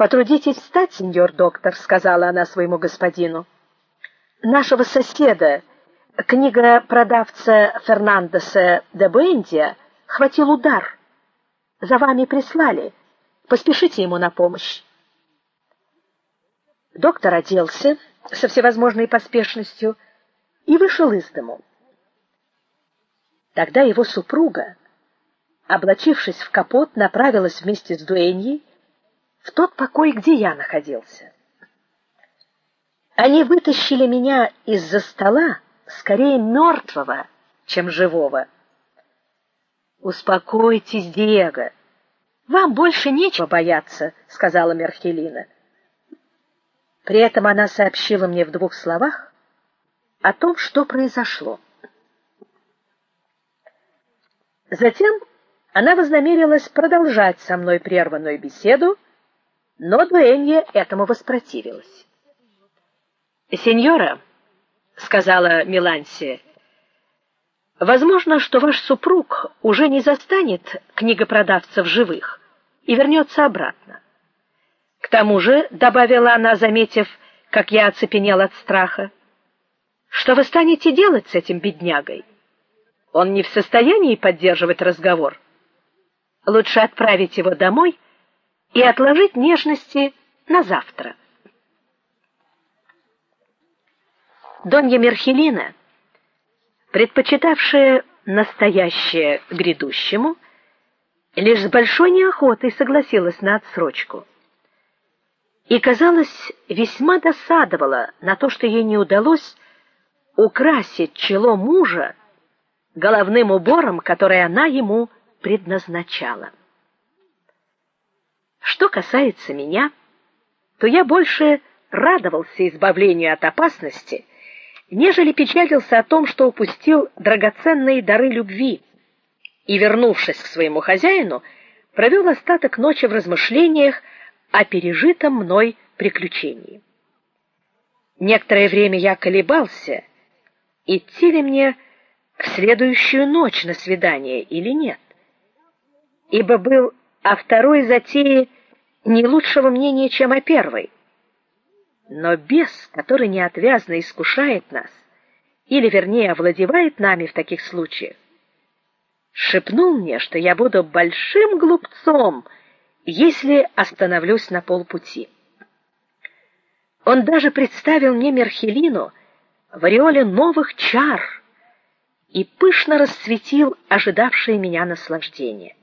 Потрудитесь встать, сеньор доктор, сказала она своему господину. Нашего соседа, книга продавца Фернандеса де Буэндия, хватил удар. За вами прислали. Поспешите ему на помощь. Доктор оделся со всевозможной поспешностью и вышел из дому. Тогда его супруга, облачившись в капот, направилась вместе с дуэньей в тот покой, где я находился. Они вытащили меня из-за стола, скорее мертвого, чем живого. Успокойтесь, Диего. Вам больше нечего бояться, сказала Мерхелина. При этом она сообщила мне в двух словах о том, что произошло. Затем она вознамерилась продолжать со мной прерванную беседу, но Дуэнья этому воспротивилась. "Сеньора", сказала Миланси, "возможно, что ваш супруг уже не застанет книгопродавца в живых и вернется обратно. К тому же, добавила она, заметив, как я оцепенел от страха, что вы станете делать с этим беднягой? Он не в состоянии поддерживать разговор. Лучше отправить его домой и отложить нежности на завтра. Донья Мерхелина, предпочитавшая настоящее грядущему, лишь с большой неохотой согласилась на отсрочку. И, казалось, весьма досадовала на то, что ей не удалось украсить чело мужа головным убором, который она ему предназначала. Что касается меня, то я больше радовался избавлению от опасности, нежели печалился о том, что упустил драгоценные дары любви, и, вернувшись к своему хозяину, провел остаток ночи в размышлениях о пережитом мной приключении. Некоторое время я колебался, идти ли мне в следующую ночь на свидание или нет. Ибо был о второй затее не лучшего мнения, чем о первой. Но бес, который неотвязно искушает нас, или вернее овладевает нами в таких случаях, шепнул мне, что я буду большим глупцом, если остановлюсь на полпути. Он даже представил мне Мерхелину в ореоле новых чар и пышно расцветил ожидавшее меня наслаждение.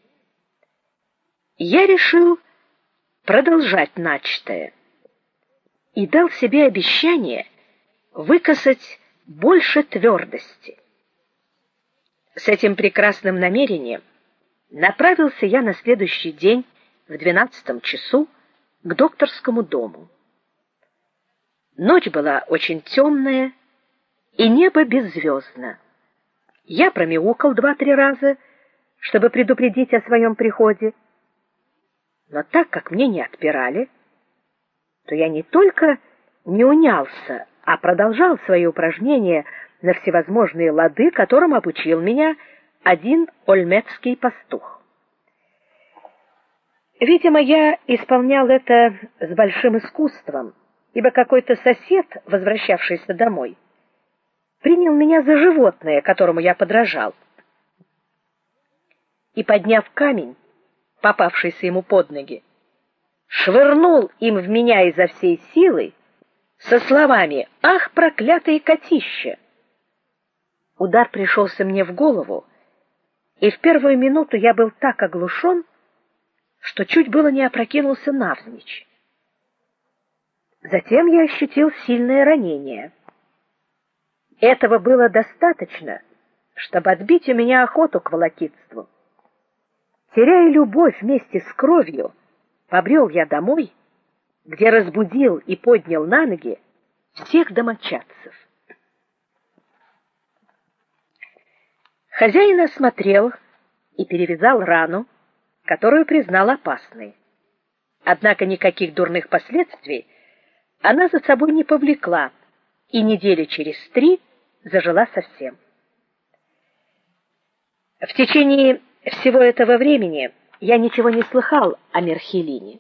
Я решил продолжать начатое и дал себе обещание выказать больше твердости. С этим прекрасным намерением направился я на следующий день в двенадцатом часу к докторскому дому. Ночь была очень темная, и небо беззвездно. Я промяукал два-три раза, чтобы предупредить о своем приходе. Но так как мне не отпирали, то я не только не унялся, а продолжал свои упражнения на всевозможные лады, которым обучил меня один ольмецкий пастух. Видимо, я исполнял это с большим искусством, ибо какой-то сосед, возвращавшийся домой, принял меня за животное, которому я подражал. И подняв камень, попавшийся ему под ноги, швырнул им в меня изо всей силы со словами: "Ах, проклятые котища!" Удар пришелся мне в голову, и в первую минуту я был так оглушен, что чуть было не опрокинулся навзничь. Затем я ощутил сильное ранение. Этого было достаточно, чтобы отбить у меня охоту к волокитству. Теряя любовь вместе с кровью, побрел я домой, где разбудил и поднял на ноги всех домочадцев. Хозяин осмотрел и перевязал рану, которую признал опасной. Однако никаких дурных последствий она за собой не повлекла, и недели через три зажила совсем. В течение всего этого времени я ничего не слыхал о Мерхелине.